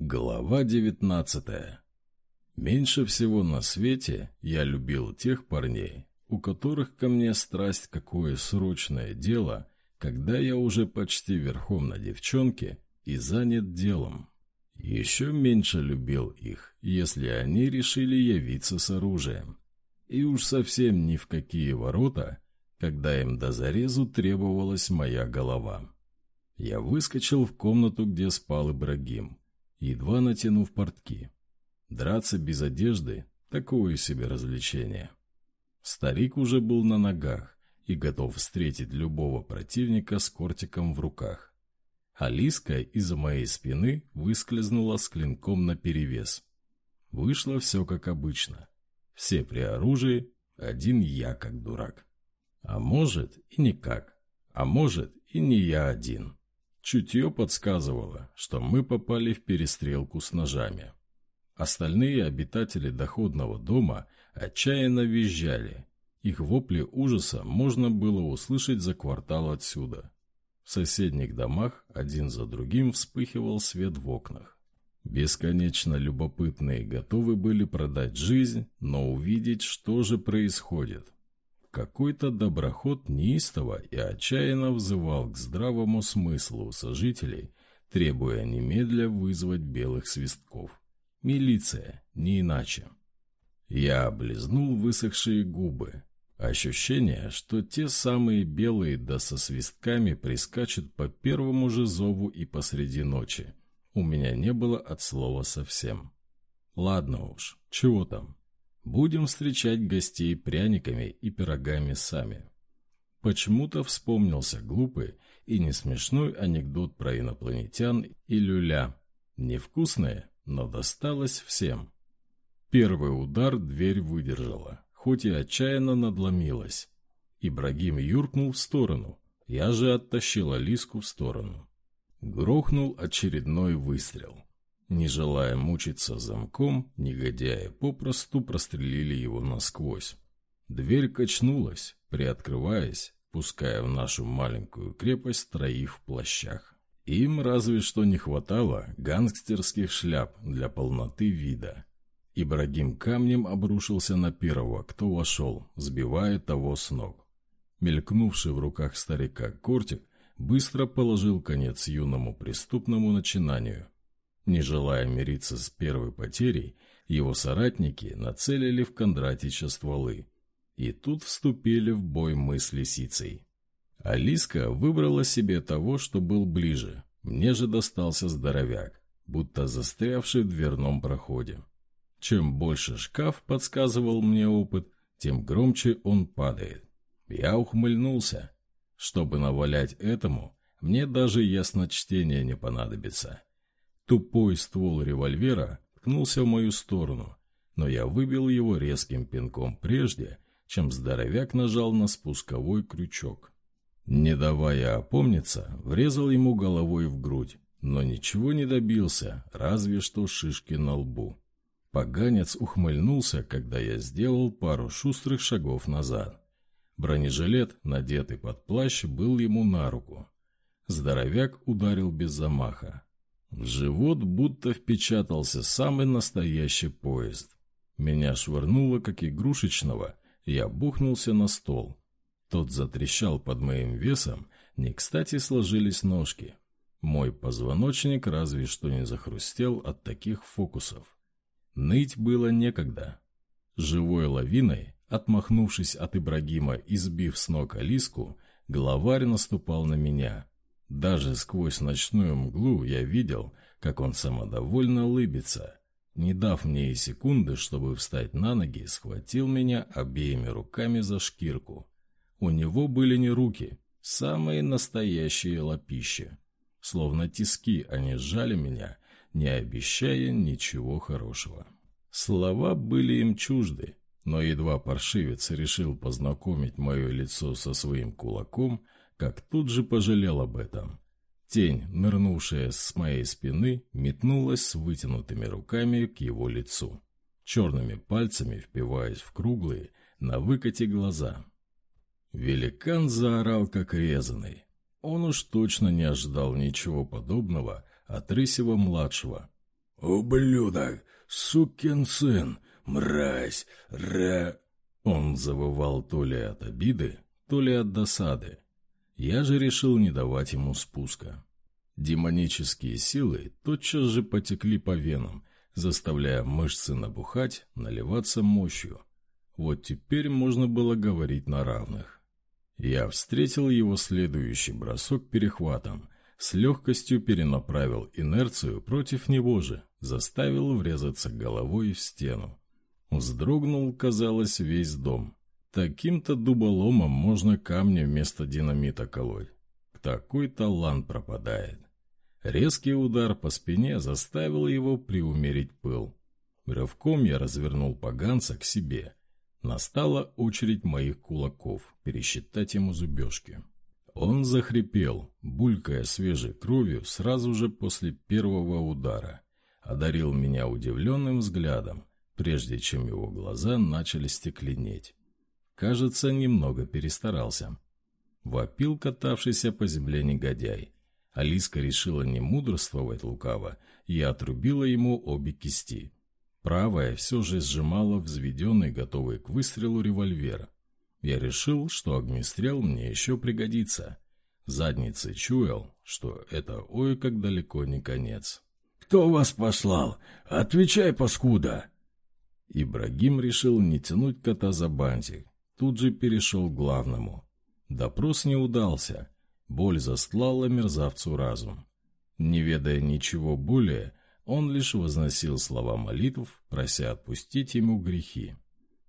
Глава девятнадцатая. Меньше всего на свете я любил тех парней, у которых ко мне страсть какое срочное дело, когда я уже почти верхом на девчонке и занят делом. Еще меньше любил их, если они решили явиться с оружием. И уж совсем ни в какие ворота, когда им до зарезу требовалась моя голова. Я выскочил в комнату, где спал Ибрагим, едва натянув портки. Драться без одежды — такое себе развлечение. Старик уже был на ногах и готов встретить любого противника с кортиком в руках. Алиска из-за моей спины выскользнула с клинком наперевес. Вышло все как обычно. Все при оружии, один я как дурак. А может и никак. А может и не я один. Чутье подсказывало, что мы попали в перестрелку с ножами. Остальные обитатели доходного дома отчаянно визжали. Их вопли ужаса можно было услышать за квартал отсюда. В соседних домах один за другим вспыхивал свет в окнах. Бесконечно любопытные готовы были продать жизнь, но увидеть, что же происходит. Какой-то доброход неистово и отчаянно взывал к здравому смыслу сожителей, требуя немедля вызвать белых свистков. Милиция, не иначе. Я облизнул высохшие губы. Ощущение, что те самые белые да со свистками прискачут по первому же зову и посреди ночи. У меня не было от слова совсем. Ладно уж, чего там. Будем встречать гостей пряниками и пирогами сами. Почему-то вспомнился глупый и не смешной анекдот про инопланетян и люля. Невкусное, но досталось всем. Первый удар дверь выдержала, хоть и отчаянно надломилась. Ибрагим юркнул в сторону, я же оттащил Алиску в сторону. Грохнул очередной выстрел. Не желая мучиться замком, негодяи попросту прострелили его насквозь. Дверь качнулась, приоткрываясь, пуская в нашу маленькую крепость троих в плащах. Им разве что не хватало гангстерских шляп для полноты вида. Ибрагим камнем обрушился на первого, кто вошел, сбивая того с ног. Мелькнувший в руках старика кортик быстро положил конец юному преступному начинанию – не желая мириться с первой потерей, его соратники нацелили в Кондратича стволы. И тут вступили в бой мы с лисицей. Алиска выбрала себе того, что был ближе. Мне же достался здоровяк, будто застрявший в дверном проходе. Чем больше шкаф подсказывал мне опыт, тем громче он падает. Я ухмыльнулся. Чтобы навалять этому, мне даже ясночтение не понадобится. Тупой ствол револьвера ткнулся в мою сторону, но я выбил его резким пинком прежде, чем здоровяк нажал на спусковой крючок. Не давая опомниться, врезал ему головой в грудь, но ничего не добился, разве что шишки на лбу. Поганец ухмыльнулся, когда я сделал пару шустрых шагов назад. Бронежилет, надетый под плащ, был ему на руку. Здоровяк ударил без замаха, в живот будто впечатался самый настоящий поезд. Меня швырнуло, как игрушечного, я бухнулся на стол. Тот затрещал под моим весом, не кстати сложились ножки. Мой позвоночник разве что не захрустел от таких фокусов. Ныть было некогда. Живой лавиной, отмахнувшись от Ибрагима и сбив с ног Алиску, главарь наступал на меня. Даже сквозь ночную мглу я видел, как он самодовольно улыбится. Не дав мне и секунды, чтобы встать на ноги, схватил меня обеими руками за шкирку. У него были не руки, самые настоящие лапищи. Словно тиски они сжали меня, не обещая ничего хорошего. Слова были им чужды, но едва паршивец решил познакомить мое лицо со своим кулаком – как тут же пожалел об этом. Тень, нырнувшая с моей спины, метнулась с вытянутыми руками к его лицу, черными пальцами впиваясь в круглые, на выкате глаза. Великан заорал, как резанный. Он уж точно не ожидал ничего подобного от Рысева-младшего. «Ублюдок! Сукин сын! Мразь! Ра...» Он завывал то ли от обиды, то ли от досады. Я же решил не давать ему спуска. Демонические силы тотчас же потекли по венам, заставляя мышцы набухать, наливаться мощью. Вот теперь можно было говорить на равных. Я встретил его следующий бросок перехватом, с легкостью перенаправил инерцию против него же, заставил врезаться головой в стену. Вздрогнул, казалось, весь дом. Таким-то дуболомом можно камни вместо динамита колоть. Такой талант пропадает. Резкий удар по спине заставил его приумерить пыл. Рывком я развернул поганца к себе. Настала очередь моих кулаков пересчитать ему зубежки. Он захрипел, булькая свежей кровью сразу же после первого удара. Одарил меня удивленным взглядом, прежде чем его глаза начали стекленеть. Кажется, немного перестарался. Вопил катавшийся по земле негодяй. Алиска решила не мудрствовать лукаво и отрубила ему обе кисти. Правая все же сжимала взведенный, готовый к выстрелу револьвер. Я решил, что огнестрел мне еще пригодится. Задницей чуял, что это ой как далеко не конец. «Кто вас послал? Отвечай, паскуда!» Ибрагим решил не тянуть кота за бантик. Тут же перешел к главному. Допрос не удался. Боль застлала мерзавцу разум. Не ведая ничего более, он лишь возносил слова молитв, прося отпустить ему грехи.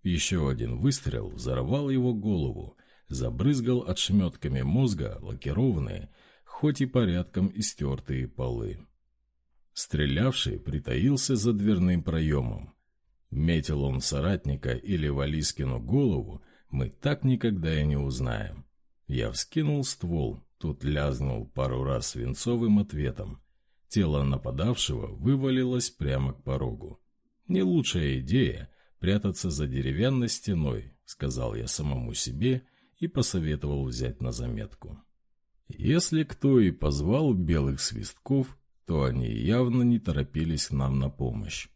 Еще один выстрел взорвал его голову, забрызгал отшметками мозга лакированные, хоть и порядком истертые полы. Стрелявший притаился за дверным проемом. Метил он соратника или Валискину голову, мы так никогда и не узнаем. Я вскинул ствол, тут лязнул пару раз свинцовым ответом. Тело нападавшего вывалилось прямо к порогу. «Не лучшая идея прятаться за деревянной стеной», — сказал я самому себе и посоветовал взять на заметку. Если кто и позвал белых свистков, то они явно не торопились к нам на помощь.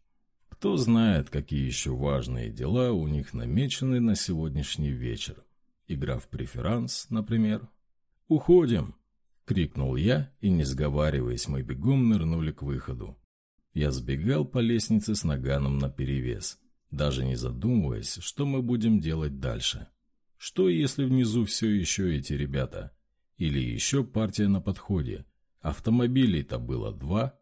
Кто знает, какие еще важные дела у них намечены на сегодняшний вечер. Игра в преферанс, например. «Уходим!» — крикнул я, и, не сговариваясь, мы бегом нырнули к выходу. Я сбегал по лестнице с наганом наперевес, даже не задумываясь, что мы будем делать дальше. Что, если внизу все еще эти ребята? Или еще партия на подходе? Автомобилей-то было два.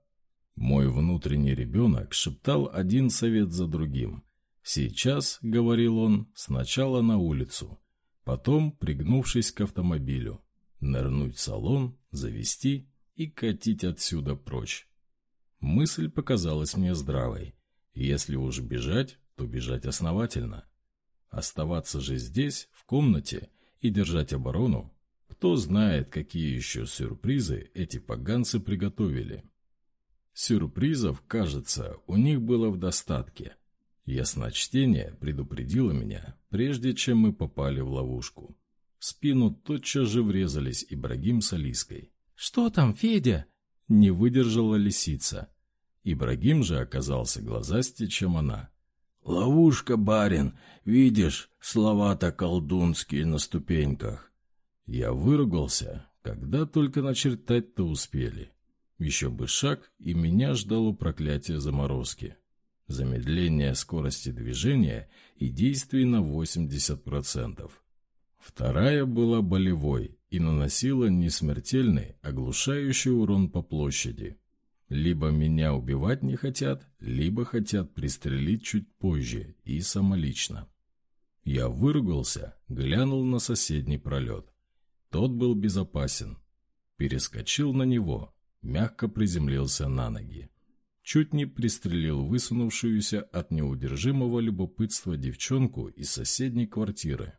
Мой внутренний ребенок шептал один совет за другим. «Сейчас», — говорил он, — «сначала на улицу, потом пригнувшись к автомобилю, нырнуть в салон, завести и катить отсюда прочь. Мысль показалась мне здравой. Если уж бежать, то бежать основательно. Оставаться же здесь, в комнате, и держать оборону, кто знает, какие еще сюрпризы эти поганцы приготовили. Сюрпризов, кажется, у них было в достатке. Ясночтение предупредило меня, прежде чем мы попали в ловушку. В спину тотчас же врезались Ибрагим с Алиской. «Что там, Федя?» Не выдержала лисица. Ибрагим же оказался глазастее, чем она. «Ловушка, барин! Видишь, слова-то колдунские на ступеньках!» Я выругался, когда только начертать-то успели. Еще бы шаг, и меня ждало проклятие заморозки. Замедление скорости движения и действий на 80%. Вторая была болевой и наносила не смертельный, оглушающий урон по площади. Либо меня убивать не хотят, либо хотят пристрелить чуть позже и самолично. Я выругался, глянул на соседний пролет. Тот был безопасен. Перескочил на него, мягко приземлился на ноги. Чуть не пристрелил высунувшуюся от неудержимого любопытства девчонку из соседней квартиры.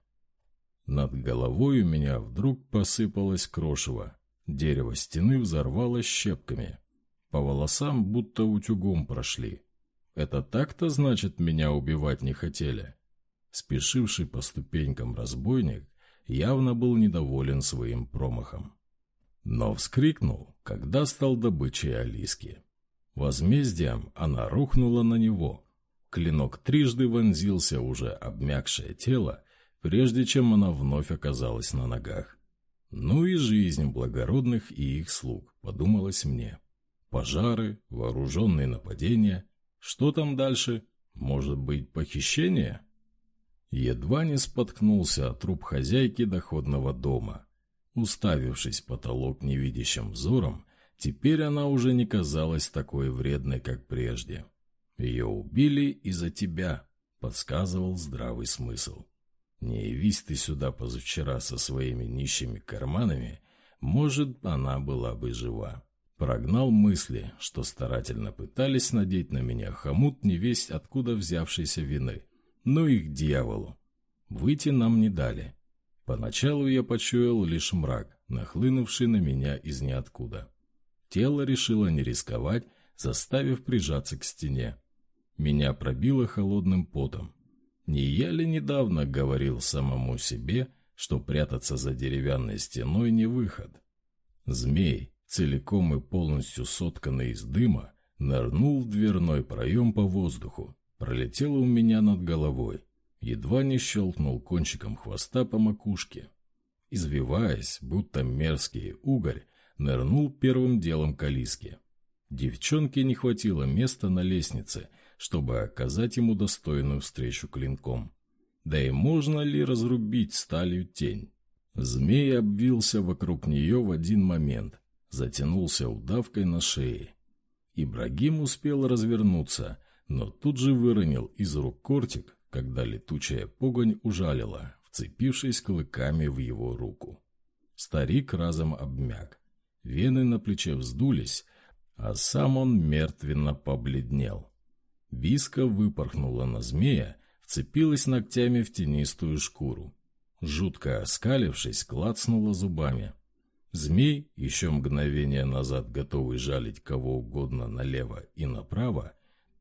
Над головой у меня вдруг посыпалось крошево. Дерево стены взорвалось щепками. По волосам будто утюгом прошли. Это так-то, значит, меня убивать не хотели? Спешивший по ступенькам разбойник явно был недоволен своим промахом. Но вскрикнул, когда стал добычей Алиски. Возмездием она рухнула на него. Клинок трижды вонзился уже обмякшее тело, прежде чем она вновь оказалась на ногах. Ну и жизнь благородных и их слуг, подумалось мне. Пожары, вооруженные нападения. Что там дальше? Может быть, похищение? Едва не споткнулся от труп хозяйки доходного дома. Уставившись в потолок невидящим взором, теперь она уже не казалась такой вредной, как прежде. «Ее убили из-за тебя», — подсказывал здравый смысл. «Не явись ты сюда позавчера со своими нищими карманами, может, она была бы жива». Прогнал мысли, что старательно пытались надеть на меня хомут невесть откуда взявшейся вины. Но их дьяволу. Выйти нам не дали. Поначалу я почуял лишь мрак, нахлынувший на меня из ниоткуда. Тело решило не рисковать, заставив прижаться к стене. Меня пробило холодным потом. Не я ли недавно говорил самому себе, что прятаться за деревянной стеной не выход? Змей, целиком и полностью сотканный из дыма, нырнул в дверной проем по воздуху, пролетел у меня над головой едва не щелкнул кончиком хвоста по макушке. Извиваясь, будто мерзкий угорь, нырнул первым делом к Алиске. Девчонке не хватило места на лестнице, чтобы оказать ему достойную встречу клинком. Да и можно ли разрубить сталью тень? Змей обвился вокруг нее в один момент, затянулся удавкой на шее. Ибрагим успел развернуться, но тут же выронил из рук кортик, когда летучая погонь ужалила, вцепившись клыками в его руку. Старик разом обмяк. Вены на плече вздулись, а сам он мертвенно побледнел. Биска выпорхнула на змея, вцепилась ногтями в тенистую шкуру. Жутко оскалившись, клацнула зубами. Змей, еще мгновение назад готовый жалить кого угодно налево и направо,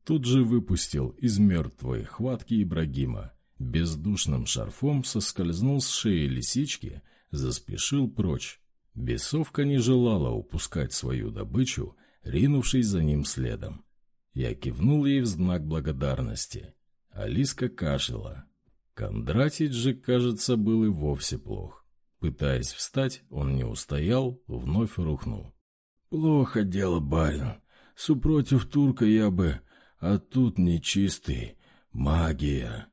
Тут же выпустил из мертвой хватки Ибрагима. Бездушным шарфом соскользнул с шеи лисички, заспешил прочь. Бесовка не желала упускать свою добычу, ринувшись за ним следом. Я кивнул ей в знак благодарности. Алиска кашляла. Кондратич же, кажется, был и вовсе плох. Пытаясь встать, он не устоял, вновь рухнул. «Плохо дело, барин. Супротив турка я бы а тут нечистый. Магия.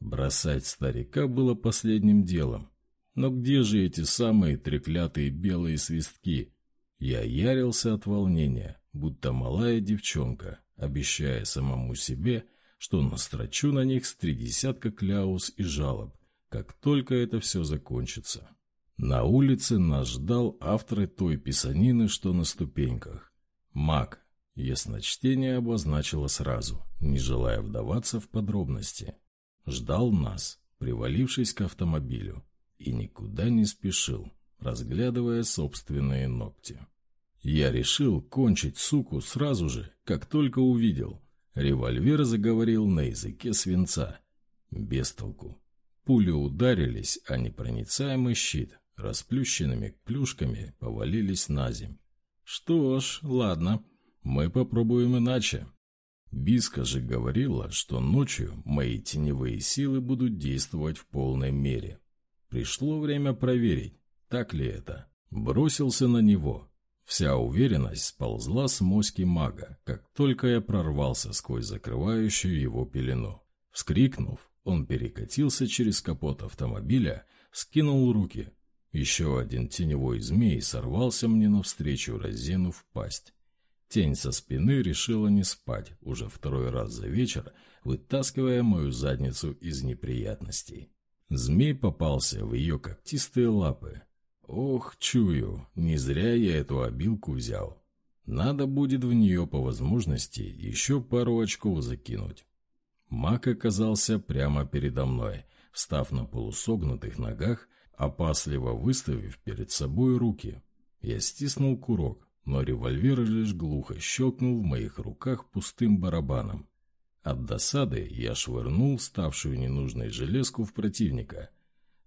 Бросать старика было последним делом. Но где же эти самые треклятые белые свистки? Я ярился от волнения, будто малая девчонка, обещая самому себе, что настрочу на них с три десятка кляус и жалоб, как только это все закончится. На улице нас ждал автор той писанины, что на ступеньках. Маг, Ясночтение обозначило сразу, не желая вдаваться в подробности. Ждал нас, привалившись к автомобилю, и никуда не спешил, разглядывая собственные ногти. Я решил кончить суку сразу же, как только увидел. Револьвер заговорил на языке свинца. Без толку. Пули ударились, а непроницаемый щит расплющенными плюшками повалились на земь. Что ж, ладно. Мы попробуем иначе. Биска же говорила, что ночью мои теневые силы будут действовать в полной мере. Пришло время проверить, так ли это. Бросился на него. Вся уверенность сползла с моськи мага, как только я прорвался сквозь закрывающую его пелену. Вскрикнув, он перекатился через капот автомобиля, скинул руки. Еще один теневой змей сорвался мне навстречу, разинув пасть. Тень со спины решила не спать уже второй раз за вечер, вытаскивая мою задницу из неприятностей. Змей попался в ее когтистые лапы. Ох, чую, не зря я эту обилку взял. Надо будет в нее по возможности еще пару очков закинуть. Мак оказался прямо передо мной, встав на полусогнутых ногах, опасливо выставив перед собой руки. Я стиснул курок, но револьвер лишь глухо щелкнул в моих руках пустым барабаном. От досады я швырнул ставшую ненужной железку в противника.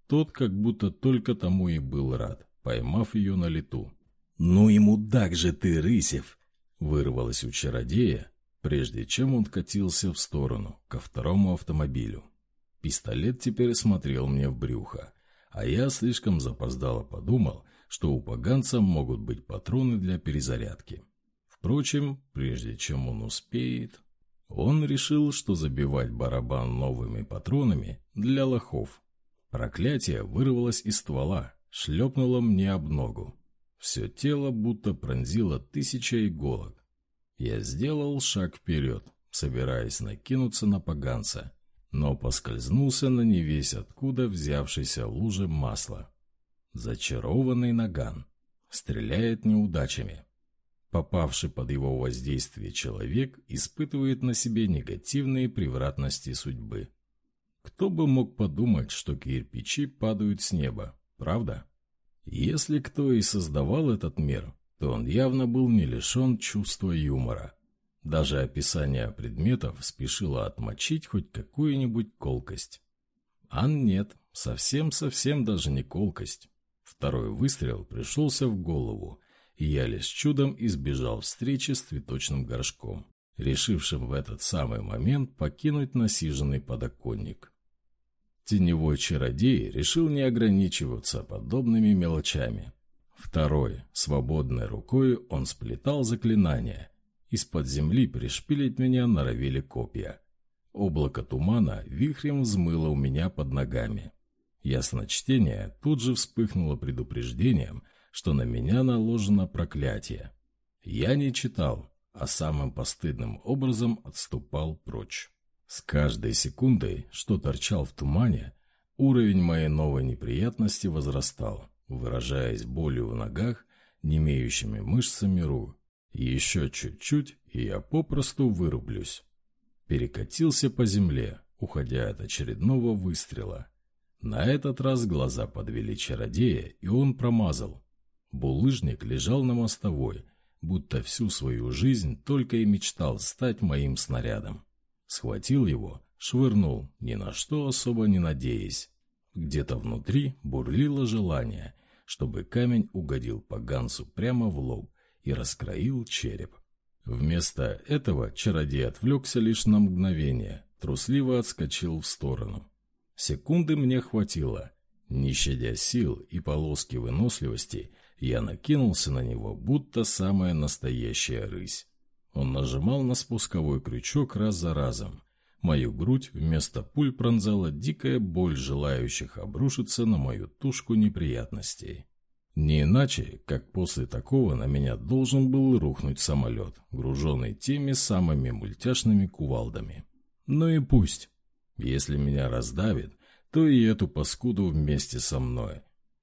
Тот как будто только тому и был рад, поймав ее на лету. «Ну и мудак же ты, Рысев!» Вырвалось у чародея, прежде чем он катился в сторону, ко второму автомобилю. Пистолет теперь смотрел мне в брюхо, а я слишком запоздало подумал, что у поганца могут быть патроны для перезарядки. Впрочем, прежде чем он успеет... Он решил, что забивать барабан новыми патронами для лохов. Проклятие вырвалось из ствола, шлепнуло мне об ногу. Все тело будто пронзило тысяча иголок. Я сделал шаг вперед, собираясь накинуться на поганца, но поскользнулся на невесть откуда взявшейся луже масла. Зачарованный наган. Стреляет неудачами. Попавший под его воздействие человек испытывает на себе негативные превратности судьбы. Кто бы мог подумать, что кирпичи падают с неба, правда? Если кто и создавал этот мир, то он явно был не лишен чувства юмора. Даже описание предметов спешило отмочить хоть какую-нибудь колкость. Ан нет, совсем-совсем даже не колкость. Второй выстрел пришелся в голову, и я лишь чудом избежал встречи с цветочным горшком, решившим в этот самый момент покинуть насиженный подоконник. Теневой чародей решил не ограничиваться подобными мелочами. Второй, свободной рукой, он сплетал заклинания. Из-под земли пришпилить меня норовили копья. Облако тумана вихрем взмыло у меня под ногами. Ясночтение тут же вспыхнуло предупреждением, что на меня наложено проклятие. Я не читал, а самым постыдным образом отступал прочь. С каждой секундой, что торчал в тумане, уровень моей новой неприятности возрастал выражаясь болью в ногах, немеющими мышцами рук. Еще чуть-чуть, и я попросту вырублюсь. Перекатился по земле, уходя от очередного выстрела. На этот раз глаза подвели чародея, и он промазал. Булыжник лежал на мостовой, будто всю свою жизнь только и мечтал стать моим снарядом. Схватил его, швырнул, ни на что особо не надеясь. Где-то внутри бурлило желание, чтобы камень угодил поганцу прямо в лоб и раскроил череп. Вместо этого чародей отвлекся лишь на мгновение, трусливо отскочил в сторону. Секунды мне хватило. Не щадя сил и полоски выносливости, я накинулся на него, будто самая настоящая рысь. Он нажимал на спусковой крючок раз за разом, Мою грудь вместо пуль пронзала дикая боль желающих обрушиться на мою тушку неприятностей. Не иначе, как после такого на меня должен был рухнуть самолет, груженный теми самыми мультяшными кувалдами. Ну и пусть. Если меня раздавит, то и эту паскуду вместе со мной.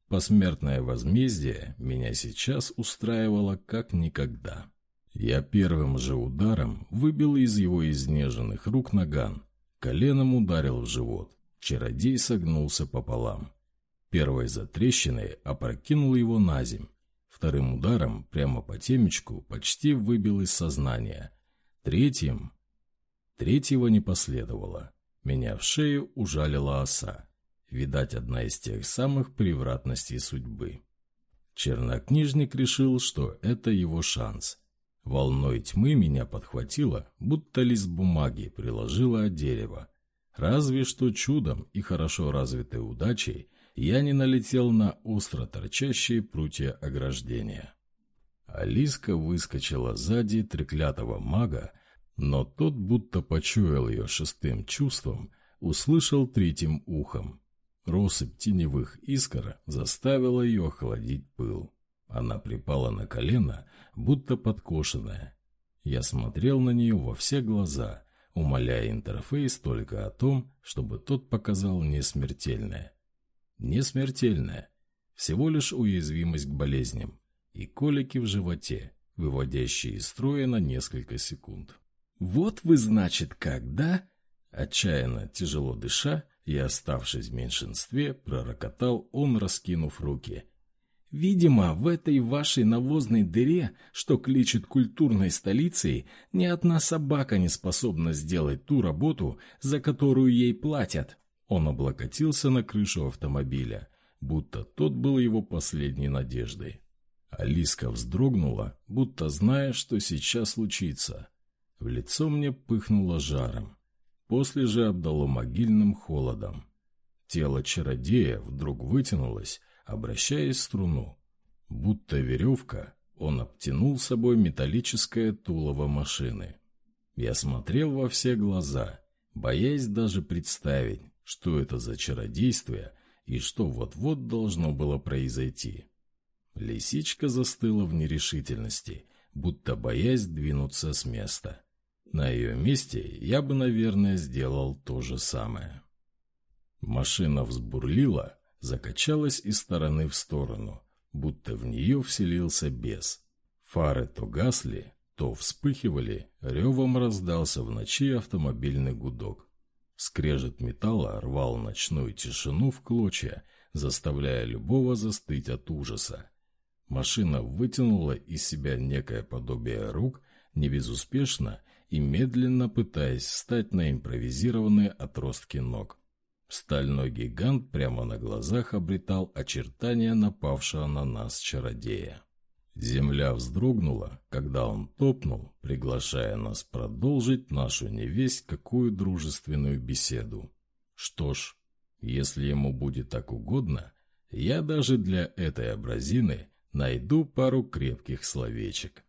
Посмертное возмездие меня сейчас устраивало как никогда. Я первым же ударом выбил из его изнеженных рук наган. Коленом ударил в живот. Чародей согнулся пополам. Первой затрещиной опрокинул его на земь. Вторым ударом, прямо по темечку, почти выбил из сознания. Третьим... Третьего не последовало. Меня в шею ужалила оса. Видать, одна из тех самых превратностей судьбы. Чернокнижник решил, что это его шанс — Волной тьмы меня подхватило, будто лист бумаги приложило от дерева. Разве что чудом и хорошо развитой удачей я не налетел на остро торчащие прутья ограждения. Алиска выскочила сзади треклятого мага, но тот, будто почуял ее шестым чувством, услышал третьим ухом. Россыпь теневых искр заставила ее охладить пыл. Она припала на колено, будто подкошенная. Я смотрел на нее во все глаза, умоляя интерфейс только о том, чтобы тот показал несмертельное. Несмертельное. Всего лишь уязвимость к болезням и колики в животе, выводящие из строя на несколько секунд. «Вот вы, значит, как, да?» Отчаянно, тяжело дыша и оставшись в меньшинстве, пророкотал он, раскинув руки – Видимо, в этой вашей навозной дыре, что кличет культурной столицей, ни одна собака не способна сделать ту работу, за которую ей платят. Он облокотился на крышу автомобиля, будто тот был его последней надеждой. Алиска вздрогнула, будто зная, что сейчас случится. В лицо мне пыхнуло жаром. После же обдало могильным холодом. Тело чародея вдруг вытянулось, обращаясь в струну. Будто веревка, он обтянул собой металлическое тулово машины. Я смотрел во все глаза, боясь даже представить, что это за чародействие и что вот-вот должно было произойти. Лисичка застыла в нерешительности, будто боясь двинуться с места. На ее месте я бы, наверное, сделал то же самое. Машина взбурлила, закачалась из стороны в сторону, будто в нее вселился бес. Фары то гасли, то вспыхивали, ревом раздался в ночи автомобильный гудок. Скрежет металла рвал ночную тишину в клочья, заставляя любого застыть от ужаса. Машина вытянула из себя некое подобие рук, не безуспешно и медленно пытаясь встать на импровизированные отростки ног. Стальной гигант прямо на глазах обретал очертания напавшего на нас чародея. Земля вздрогнула, когда он топнул, приглашая нас продолжить нашу невесть какую дружественную беседу. Что ж, если ему будет так угодно, я даже для этой образины найду пару крепких словечек.